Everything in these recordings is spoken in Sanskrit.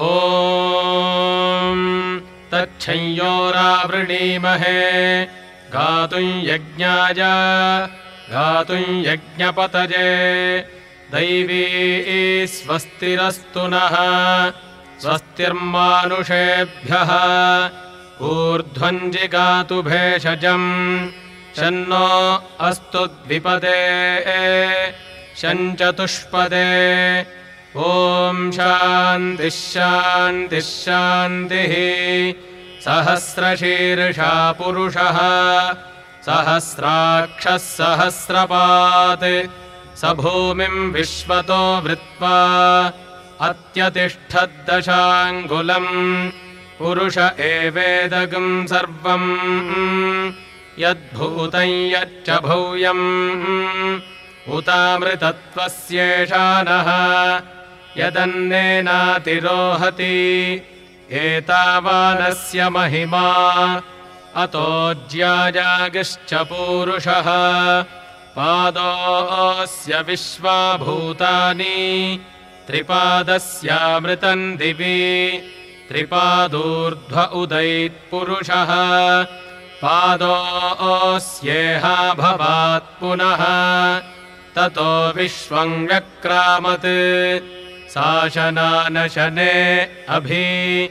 ॐ तच्छंयोरावृणीमहे गातुम् यज्ञाय गातुम् यज्ञपतजे दैवी स्वस्तिरस्तु नः स्वस्तिर्मानुषेभ्यः। ऊर्ध्वञ्जिगातु भेषजम् शन्नो अस्तु द्विपदे शञ्चतुष्पदे ॐ शान्तिः शान्तिः शान्तिः। सहस्रशीर्षा पुरुषः सहस्राक्षः सहस्रपात्। स भूमिम् विश्वतो वृत्वा अत्यतिष्ठद्दशाङ्गुलम् पुरुष एवेदगम् सर्वम् यद्भूतम् यच्च भूयम्। उतामृतत्वस्येषा नः यदन्नेनातिरोहति एतावानस्य महिमा। अतो ज्याजागिश्च पूरुषः पादोऽस्य विश्वाभूतानि। त्रिपादस्यामृतम् दिवि। त्रिपादूर्ध्व उदैत्पुरुषः पादोऽस्येहा भवात् पुनः। ततो विश्वम् व्यक्रामत् शासनानशने अभि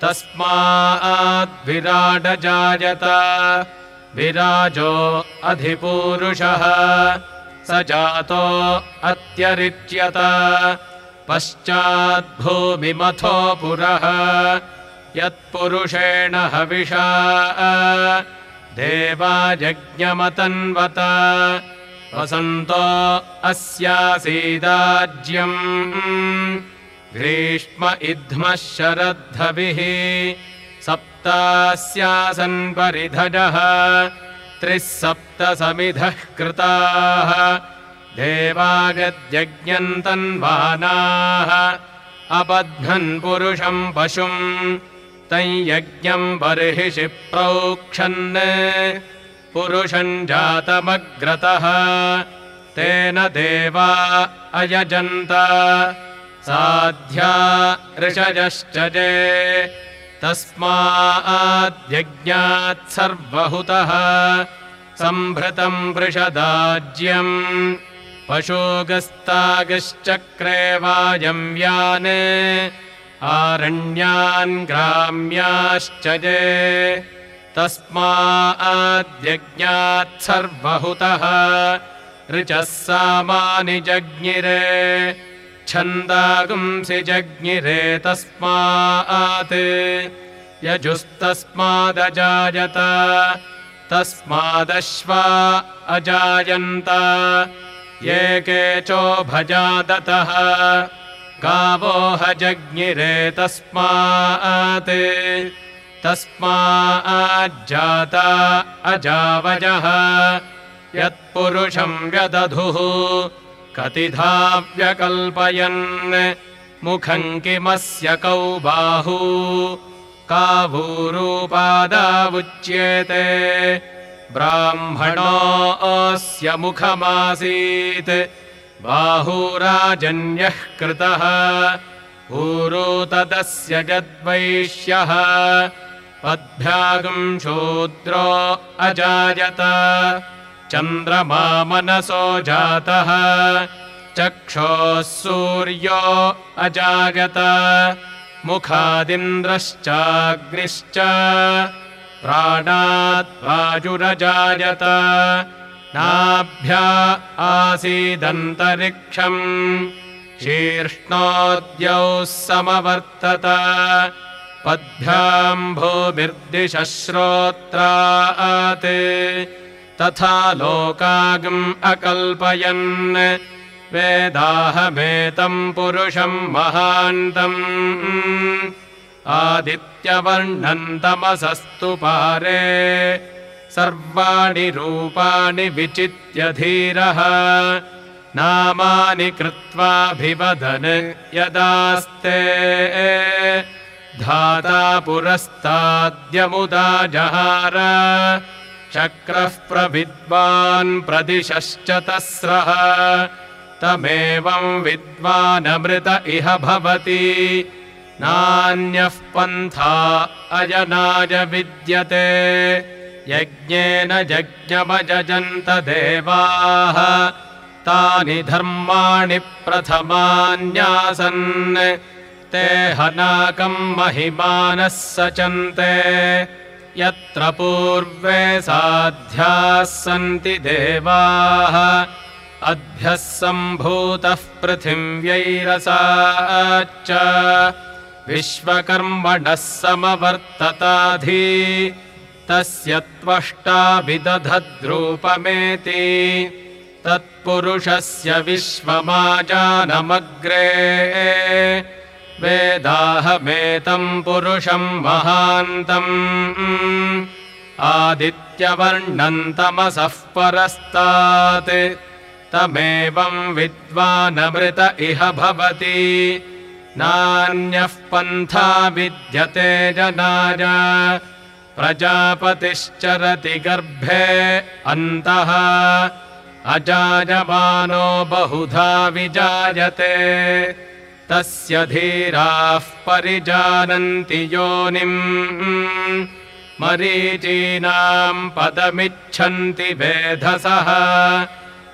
तस्माद्विराडजायत विराजो अधिपूरुषः। स जातो अत्यरिच्यत। पश्चाद्भूमिमथो पुरः। यत्पुरुषेण हविषा। देवाजज्ञमतन्वत वसन्तो अस्यासीदाज्यम्। ग्रीष्म इध्मः शरद्धभिः सप्तास्यासन् परिधजः। त्रिः सप्त समिधः कृताः देवागद्यज्ञन्तन्वानाः अपध्नन् पुरुषम् पशुम्। तम् यज्ञम् बर्हिषि प्रोक्षन् पुरुषम् जातमग्रतः। तेन देवा अयजन्त। साध्या ऋषयश्च जे। तस्माद्यज्ञात् सर्वहुतः। सम्भृतम् वृषदाज्यम्। पशोगस्तागश्चक्रे वायम् यान् आरण्यान् ग्राम्याश्च जे तस्माद्यज्ञात् सर्वहुतः। ऋचः सामानि जज्ञिरे छन्दागुंसि जज्ञिरे तस्मात्। यजुस्तस्मादजायत तस्मादश्वा अजायन्त। ये केचोभजादतः गावोह जज्ञिरे तस्मात् तस्माज्जाता अजावजः। यत्पुरुषम् व्यदधुः। कतिधा व्यकल्पयन् मुखम् किमस्य कौ बाहू कावूरूपादावुच्येते ब्राह्मणोऽस्य मुखमासीत्। बाहूराजन्यः कृतः। ऊरू तदस्य जद्वैष्यः पद्भ्यागम् शूद्रो अजायत। चन्द्रमा मनसो जातः। चक्षोः सूर्यो अजागत मुखादिन्द्रश्चाग्निश्च। प्राणाद्वाजुरजायत नाभ्या आसीदन्तरिक्षम्। शीर्ष्णोद्यौः समवर्तत पद्भ्याम् भूभिर्दिशः श्रोत्रात् तथा लोकागम् अकल्पयन् वेदाहमेतम् पुरुषम् महान्तम् आदित्यवर्णन्तमसस्तु पारे सर्वाणि रूपाणि विचित्य धीरः नामानि कृत्वाभिवदन् यदास्ते धाता पुरस्ताद्यमुदा जहार। चक्रः प्रविद्वान् प्रदिशश्च तस्रः। तमेवम् विद्वानमृत इह भवति। नान्यः पन्था अजनाय विद्यते। यज्ञेन यज्ञमजन्त देवाः। तानि धर्माणि प्रथमान्यासन् ते हनाकम् महिमानः सचन्ते यत्र पूर्वे साध्याः सन्ति देवाः अभ्यः सम्भूतः पृथिव्यैरसाच्च विश्वकर्मणः समवर्तताधि तस्य त्वष्टा विदधद्रूपमेति तत्पुरुषस्य विश्वमाजानमग्रे वेदाहमेतम् पुरुषम् महान्तम्। आदित्यवर्णन्तमसः परस्तात्। तमेवम् विद्वानमृत इह भवति। नान्यः पन्था विद्यते जनाय। प्रजापतिश्चरति गर्भे अन्तः। अजायमानो बहुधा विजायते तस्य धीराः परिजानन्ति योनिम्। मरीचीनाम् पदमिच्छन्ति वेधसः।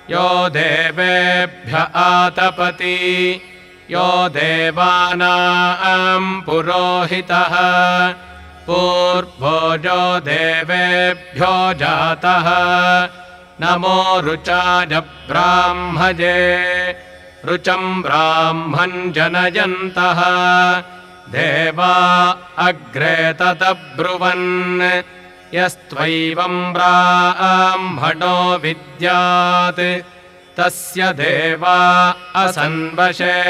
यो देवेभ्य आतपति यो देवानाम् पुरोहितः। पूर्वोजो देवेभ्यो जातः नमो रुचाय ब्राह्मजे रुचम् ब्राह्मम् जनयन्तः। देवा अग्रे तदब्रुवन्। यस्त्वैवम् ब्राह्मणो विद्यात्। तस्य देवा असन्वशे।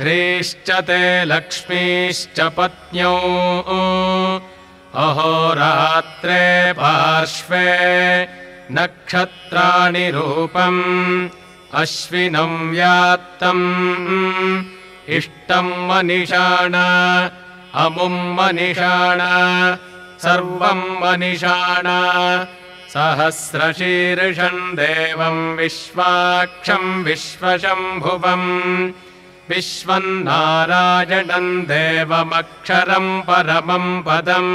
ह्रीश्च ते लक्ष्मीश्च पत्न्यौ। अहोरात्रे पार्श्वे नक्षत्राणि रूपम् अश्विनम् व्यात्तम् इष्टम् मनिषाण अमुम् मनिषाण सर्वम् मनिषाण सहस्रशीर्षम् देवम् विश्वाक्षम् विश्वशम्भुवम् विश्वम् नारायणम् देवमक्षरम् परमम् पदम्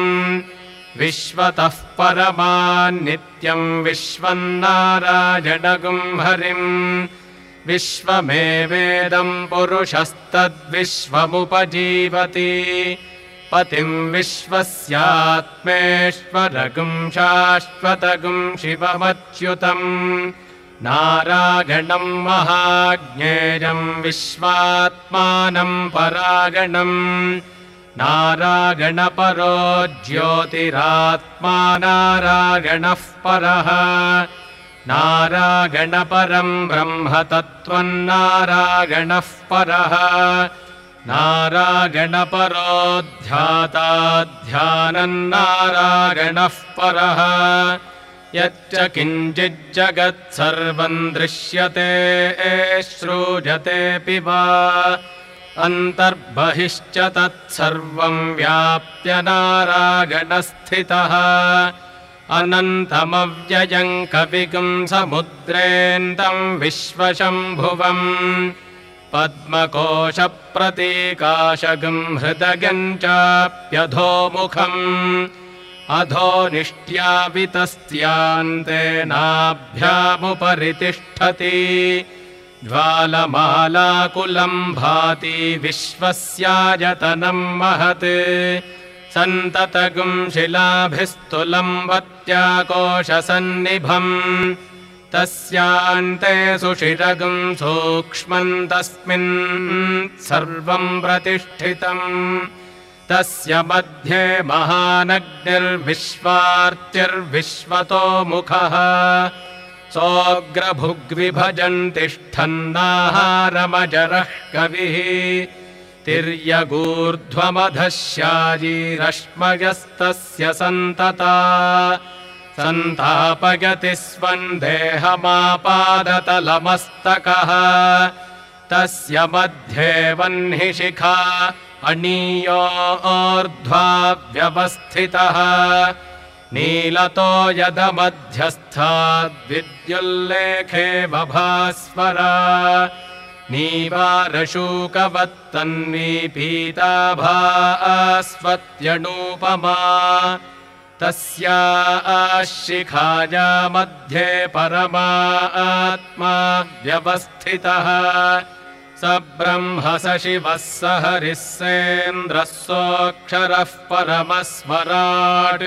विश्वतः परमान्नित्यम् विश्वम् नारायणगुम् हरिम् विश्वमेवेदम् पुरुषस्तद्विश्वमुपजीवति। पतिम् विश्वस्यात्मेश्वरगुम् शाश्वतगुम् शिवमच्युतम्। नारागणम् महाज्ञेयम् विश्वात्मानम् परागणम् नारागणपरो ज्योतिरात्मा नारागणः परः। नारागणपरम् ब्रह्म तत्त्वम् नारागणः परः। नारागणपरोऽध्याताध्यानम् नारागणः परः। यच्च किञ्चिज्जगत् सर्वम् दृश्यते श्रूयतेऽपि वा अन्तर्बहिश्च तत्सर्वम् व्याप्य नारागणस्थितः अनन्तमव्ययम् कविगुम् समुद्रेन्दम् विश्वशम्भुवम्। पद्मकोशप्रतीकाशगम् हृदयम् चाप्यधोमुखम्। अधो निष्ट्यावितस्त्यान्तेनाभ्यामुपरि तिष्ठति ज्वालमालाकुलम् भाति विश्वस्यायतनम् महत्। सन्ततगुम् शिलाभिस्तुलम् वत्याकोशसन्निभम् तस्यान्ते सुषिरगुम् सूक्ष्मम् तस्मिन् सर्वम् प्रतिष्ठितम्। तस्य मध्ये महानग्निर्विश्वार्तिर्विश्वतो मुखः सोऽग्रभुग्विभजन् तिष्ठन्नाहारमजरः कविः। तिर्यगूर्ध्वमधस्याजीरश्मयस्तस्य सन्तता। सन्तापयति स्वम् देहमापादतलमस्तकः तस्य मध्ये वह्निशिखा अनीयोर्ध्वा नीलतो यदमध्यस्थाद्विद्युल्लेखे बभास्वरा। नीवारशूकवत्तन्वी पीताभास्वत्यणूपमा तस्या शिखाया मध्ये परमात्मा व्यवस्थितः। स ब्रह्म स शिवः स हरिः सेन्द्रः सोऽक्षरः परमस्मराट्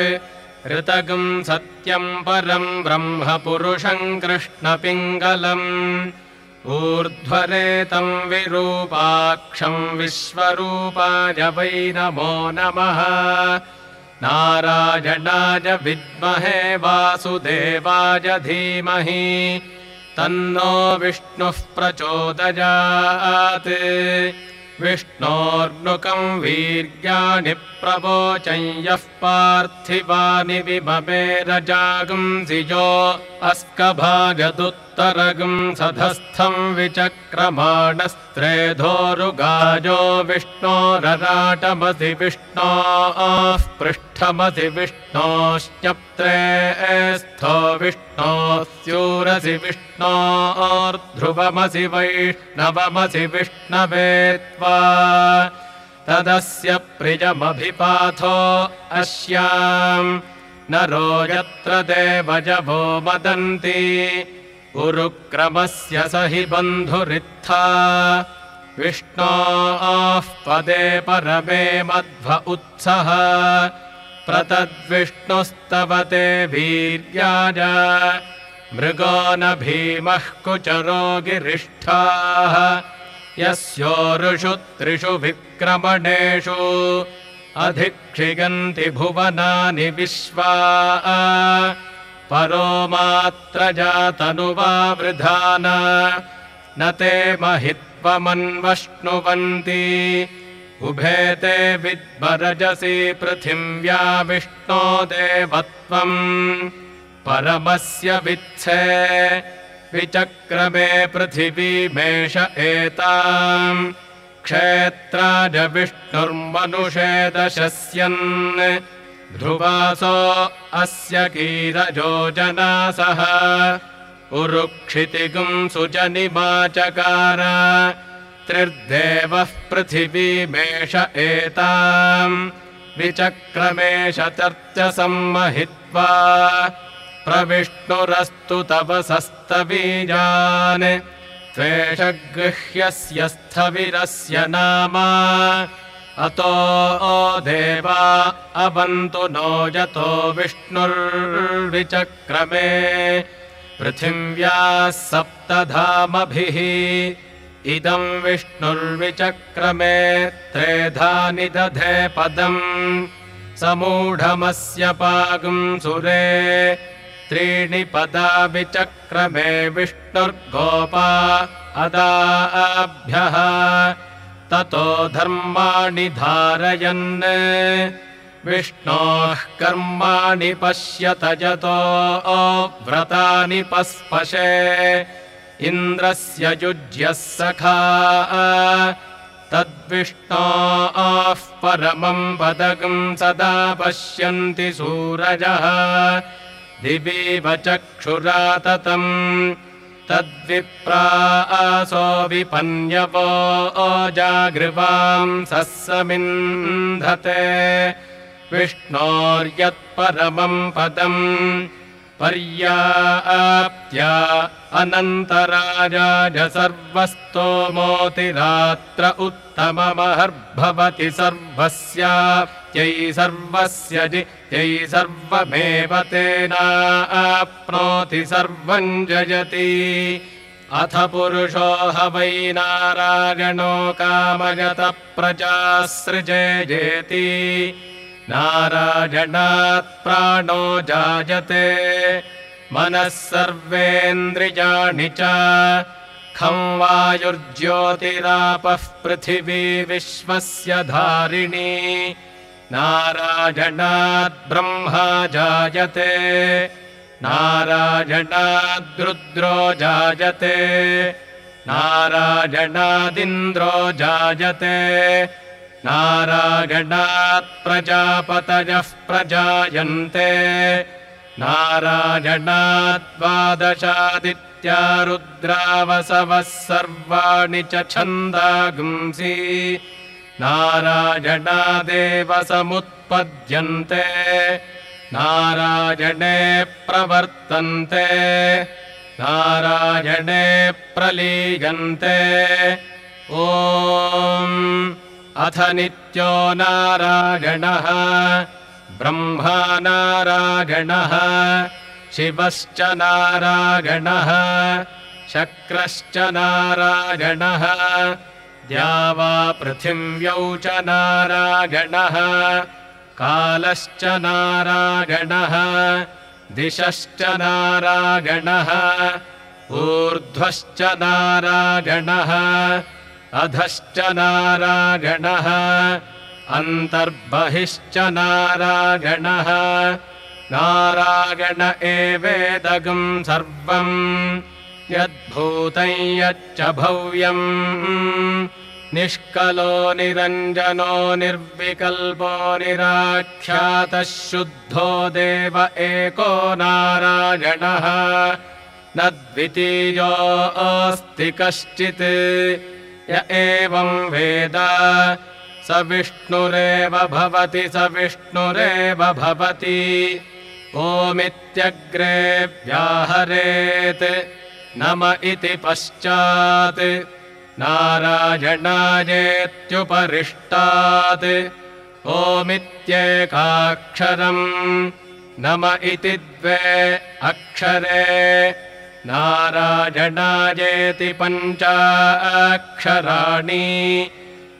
ऋतगम् सत्यम् परम् ब्रह्म पुरुषम् कृष्णपिङ्गलम्। ऊर्ध्वरेतम् विरूपाक्षम् विश्वरूपाय वै नमो नमः। नारायणाय विद्महे वासुदेवाय धीमहि। तन्नो विष्णुः प्रचोदयात् विष्णोर्नुकम् वीर्याणि प्रवोचम् यः पार्थिवानि विममे रजागुंसिजो अस्कभागदुत्तरगुम् सधस्थम् विचक्रमाणस्त्रेधोरुगाजो विष्णोरराटमसि विष्णोः पृष्ठमसि विष्णोश्चप्त्रे स्थो विष्णोस्यूरसि विष्णोर्ध्रुवमसि वैष्णवमसि विष्णवे तदस्य प्रियमभिपाथो अस्याम् नरो यत्र देवजभो मदन्ति उरुक्रमस्य स हि बन्धुरित्था। विष्णोः पदे परमे मध्व उत्सः। प्रतद्विष्णुस्तवते वीर्याय। मृगो न भीमः कुचरो गिरिष्ठाः। यस्योरुषु त्रिषु विक्रमणेषु। अधिक्षिगन्ति भुवनानि विश्वा परो मात्र जातनुवा वृधान। न ते महित्वमन्वश्नुवन्ति उभे ते विद्मरजसि पृथिव्या विष्णो देवत्वम्। परमस्य वित्से विचक्रमे पृथिवीमेष एताम्। क्षेत्राज विष्णुर्मनुषे दशस्यन् ध्रुवासो अस्य कीरजो जनासः उरुक्षितिगुम् सुजनिमाचकार त्रिर्देवः पृथिवीमेष एताम्। विचक्रमेष तर्त्यसम्महित्वा प्रविष्णुरस्तु तव सस्तबीजान् त्वेषगृह्यस्य स्थविरस्य नाम अतो देवा अवन्तु नो यतो विष्णुर्विचक्रमे। पृथिव्याः सप्तधामभिः इदम् विष्णुर्विचक्रमे त्रेधा निदधे पदम् समूढमस्य पागुम् सुरे त्रीणि पदा विचक्रमे विष्णुर्गोपा अदाभ्यः ततो धर्माणि धारयन्। विष्णोः कर्माणि पश्यत यतो व्रतानि पस्पशे। इन्द्रस्य युज्यः सखा। तद्विष्णोः परमम् पदकम् सदा पश्यन्ति सूरजः। दिवीव चक्षुरा ततम् तद्विप्रासो विपन्यवो जागृवाम् सस्समिन्धते। विष्णोर्यत्परमम् पदम् पर्याप्त्या अनन्तराजाज सर्वस्तोमोतिरात्र उत्तममहर्भवति सर्वस्याप्त्यै सर्वस्य जित्यै सर्वमेव तेनाप्नोति सर्वम् जयति। अथ पुरुषो ह वै नारायणो कामगतः प्रजासृजेति नारायणात् प्राणो जायते। मनः सर्वेन्द्रियाणि च। खं वायुर्ज्योतिरापः पृथिवी विश्वस्य धारिणी ब्रह्मा जायते। नारायणाद्रुद्रो जायते। नारायणादिन्द्रो जायते। नारायणात् प्रजापतयः प्रजायन्ते। नारायणाद्वादशादित्या रुद्रावसवः सर्वाणि च छन्दागुंसि नारायणादेव समुत्पद्यन्ते नारायणे प्रवर्तन्ते। नारायणे प्रलीयन्ते। ॐ अथ नित्यो नारायणः ब्रह्मा नारायणः शिवश्च नारायणः शक्रश्च नारायणः द्यावा पृथिव्यौ च नारायणः कालश्च नारायणः दिशश्च नारायणः ऊर्ध्वश्च नारायणः अधश्च नारायणः अन्तर्बहिश्च नारायणः। नारायण एवेदगम् सर्वम् यद्भूतं यच्च भव्यम् निष्कलो निरञ्जनो निर्विकल्पो निराख्यातः शुद्धो देव एको नारायणः। न द्वितीयोऽस्ति कश्चित्। य एवं वेद। स विष्णुरेव भवति स विष्णुरेव भवति। ओमित्यग्रे व्याहरेत् नम इति पश्चात्। नारायणायेत्युपरिष्टात्। ओमित्येकाक्षरम्। नम इति द्वे अक्षरे। नारायणायेति पञ्चाक्षराणि।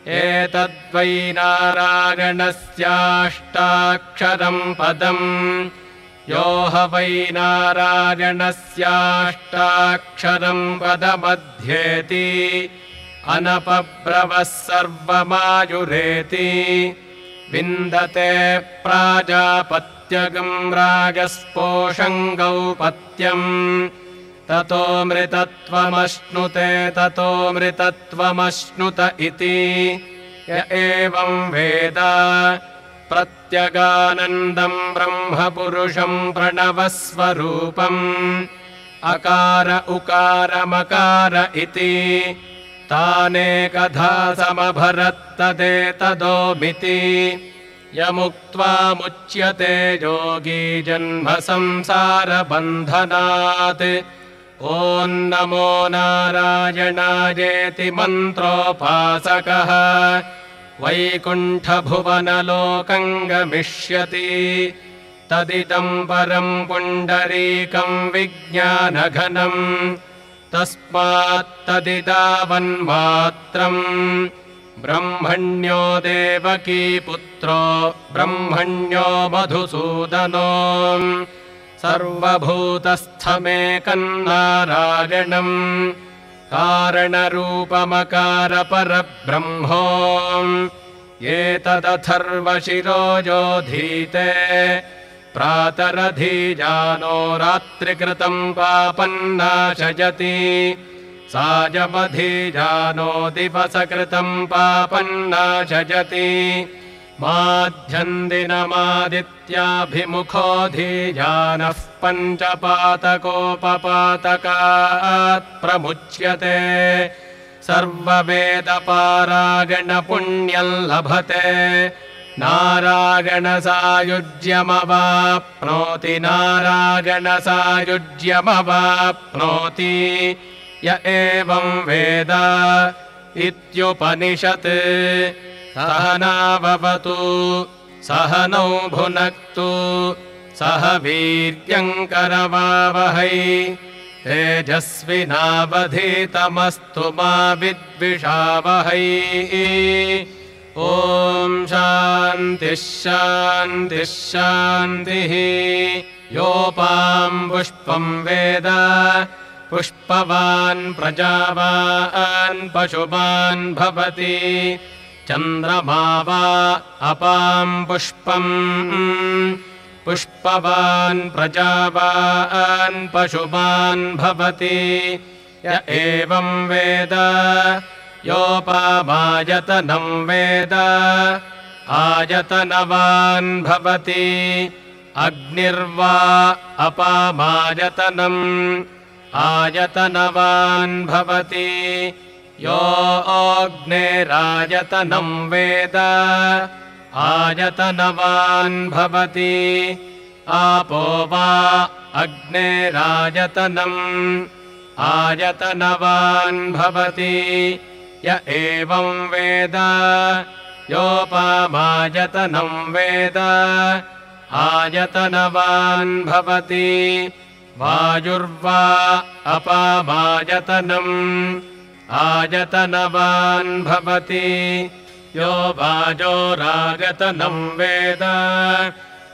एतद्वै नारायणस्याष्टाक्षरम् पदम् यो ह वै नारायणस्याष्टाक्षरम् पदमध्येति अनपब्रवः सर्वमायुरेति विन्दते प्राजापत्यगम् राजस्पोषङ्गौ पत्यम् ततोऽमृतत्वमश्नुते ततोऽमृतत्वमश्नुत इति य एवं वेद प्रत्यगानन्दम् ब्रह्मपुरुषम् प्रणवस्वरूपम्। अकार उकारमकार इति। तानेकधा समभरत्तदेतदोमिति। यमुक्त्वामुच्यते योगी जन्म संसारबन्धनात्। ॐ नमो नारायणायेति मन्त्रोपासकः वैकुण्ठभुवनलोकम् गमिष्यति तदिदम् परम् पुण्डरीकम् विज्ञानघनम् तस्मात्तदिदावन्मात्रम् ब्रह्मण्यो देवकी पुत्रो ब्रह्मण्यो मधुसूदनो। सर्वभूतस्थमेकम् नारायणम् कारणरूपमकारपरब्रह्मो एतदथर्वशिरो योधीते प्रातरधीजानो रात्रिकृतम् पापन्नाशयति सायमधीजानो दिवसकृतम् पापन्नाशयति माध्यन्दिनमादित्याभिमुखोऽधीजानः पञ्चपातकोपपातकात् प्रमुच्यते। सर्ववेदपारागणपुण्यम् लभते। नारायणसायुज्यमवाप्नोति नारायणसायुज्यमवाप्नोति। य एवम् वेद इत्युपनिषत् सहनावतु सह नौ भुनक्तु सह वीर्यङ्करवावहै तेजस्विनावधीतमस्तु मा विद्विषावहै। ॐ शान्तिः शान्तिः शान्तिः। योपाम् पुष्पम् वेद पुष्पवान् प्रजावान् पशुमान् भवति चन्द्रमा वा अपाम् पुष्पम्। पुष्पवान् प्रजावान् पशुमान् भवति। य एवम् वेद। योपामायतनम् वेद। आयतनवान् भवति। अग्निर्वा अपामायतनम्। आयतनवान् भवति यो अग्नेरायतनम् वेद। आयतनवान् भवति। आपो वा अग्नेरायतनम् आयतनवान् भवति। य एवम् वेद। योपामायतनम् वेद। आयतनवान् भवति। वायुर्वा अपामायतनम् आयतनवान् भवति। यो वाजोरागतनम् वेद।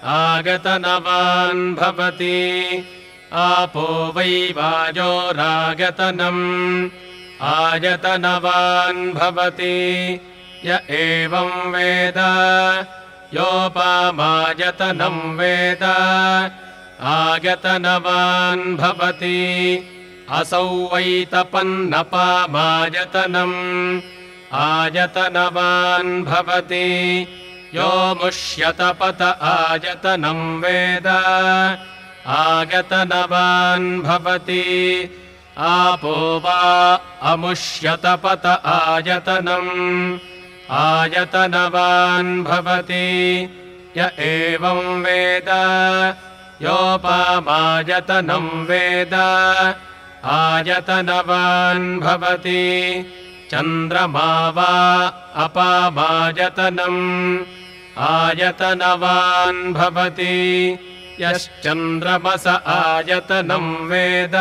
आगतनवान् भवति। आपो वै वाजोरागतनम् आयतनवान् भवति। य एवम् वेद। योपामायतनम् वेद। आयतनवान् भवति असौ वैतपन्नपामायतनम् आयतनवान् भवति। यो मुष्यतपत आयतनम् वेद। आगतनवान् भवति। आपो वा अमुष्यतपत आयतनम्। आयतनवान् भवति। य एवम् वेद। योपामायतनम् वेद आयतनवान् भवति। चन्द्रमा वा अपामायतनम्। आयतनवान् भवति। यश्चन्द्रमस आयतनम् वेद।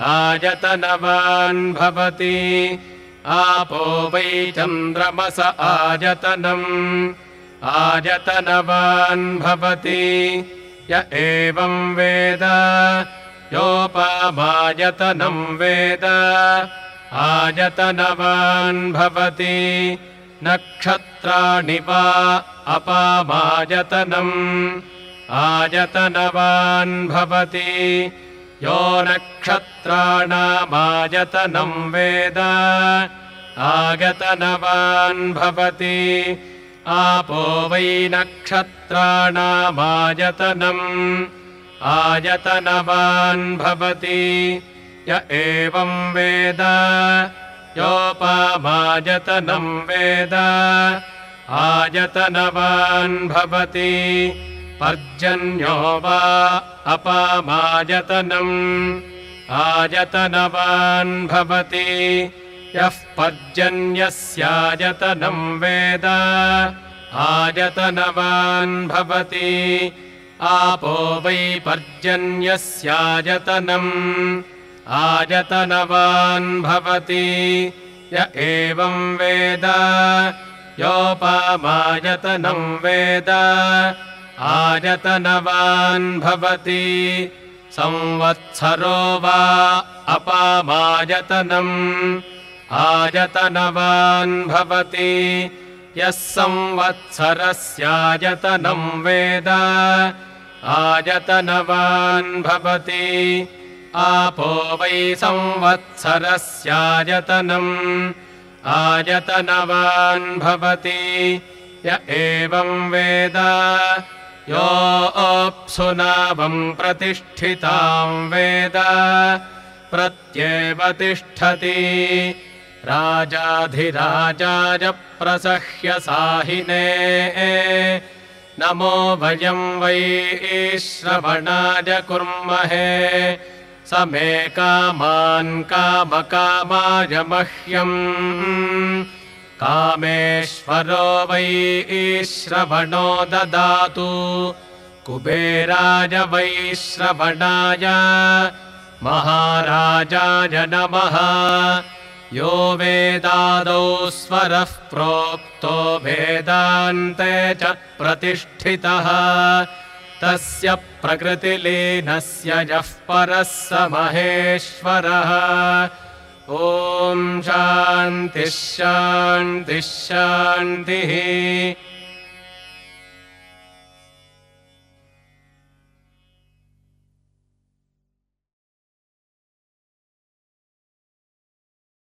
आयतनवान् भवति। आपो वै चन्द्रमस आयतनम्। आयतनवान् भवति। य एवम् वेद योपामायतनम् वेद। आयतनवान् भवति। नक्षत्राणि वा अपामायतनम् आयतनवान् भवति। यो नक्षत्राणामायतनम् वेद। आगतनवान् भवति। आपो वै नक्षत्राणामायतनम् आयतनवान् भवति। य एवम् वेद। योपामायतनम् वेद। आयतनवान् भवति। पर्जन्यो वा अपामायतनम् आयतनवान् भवति। यः पर्जन्यस्यायतनम् वेद। आयतनवान् भवति आपो वै पर्जन्यस्यायतनम्। आयतनवान् भवति। य एवम् वेद। योपामायतनम् वेद। आयतनवान् भवति। संवत्सरो वा अपामायतनम्। आयतनवान् भवति। यः संवत्सरस्यायतनम् वेद आयतनवान् भवति। आपो वै संवत्सरस्यायतनम्। आयतनवान् भवति। य एवम् वेद। यो अप्सुनावम् प्रतिष्ठिताम् वेद। प्रत्येव तिष्ठति राजाधिराजाय प्रसह्य साहिने नमो वयम् वै श्रवणाय कुर्महे। स मे कामान् कामकामाय मह्यम्। कामेश्वरो वै श्रवणो ददातु। कुबेराय वै श्रवणाय। महाराजाय नमः यो वेदादौ स्वरः प्रोक्तो वेदान्ते च प्रतिष्ठितः। तस्य प्रकृतिलीनस्य यः परः स महेश्वरः। ॐ शान्तिः शान्तिः शान्तिः